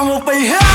I'm gonna be here.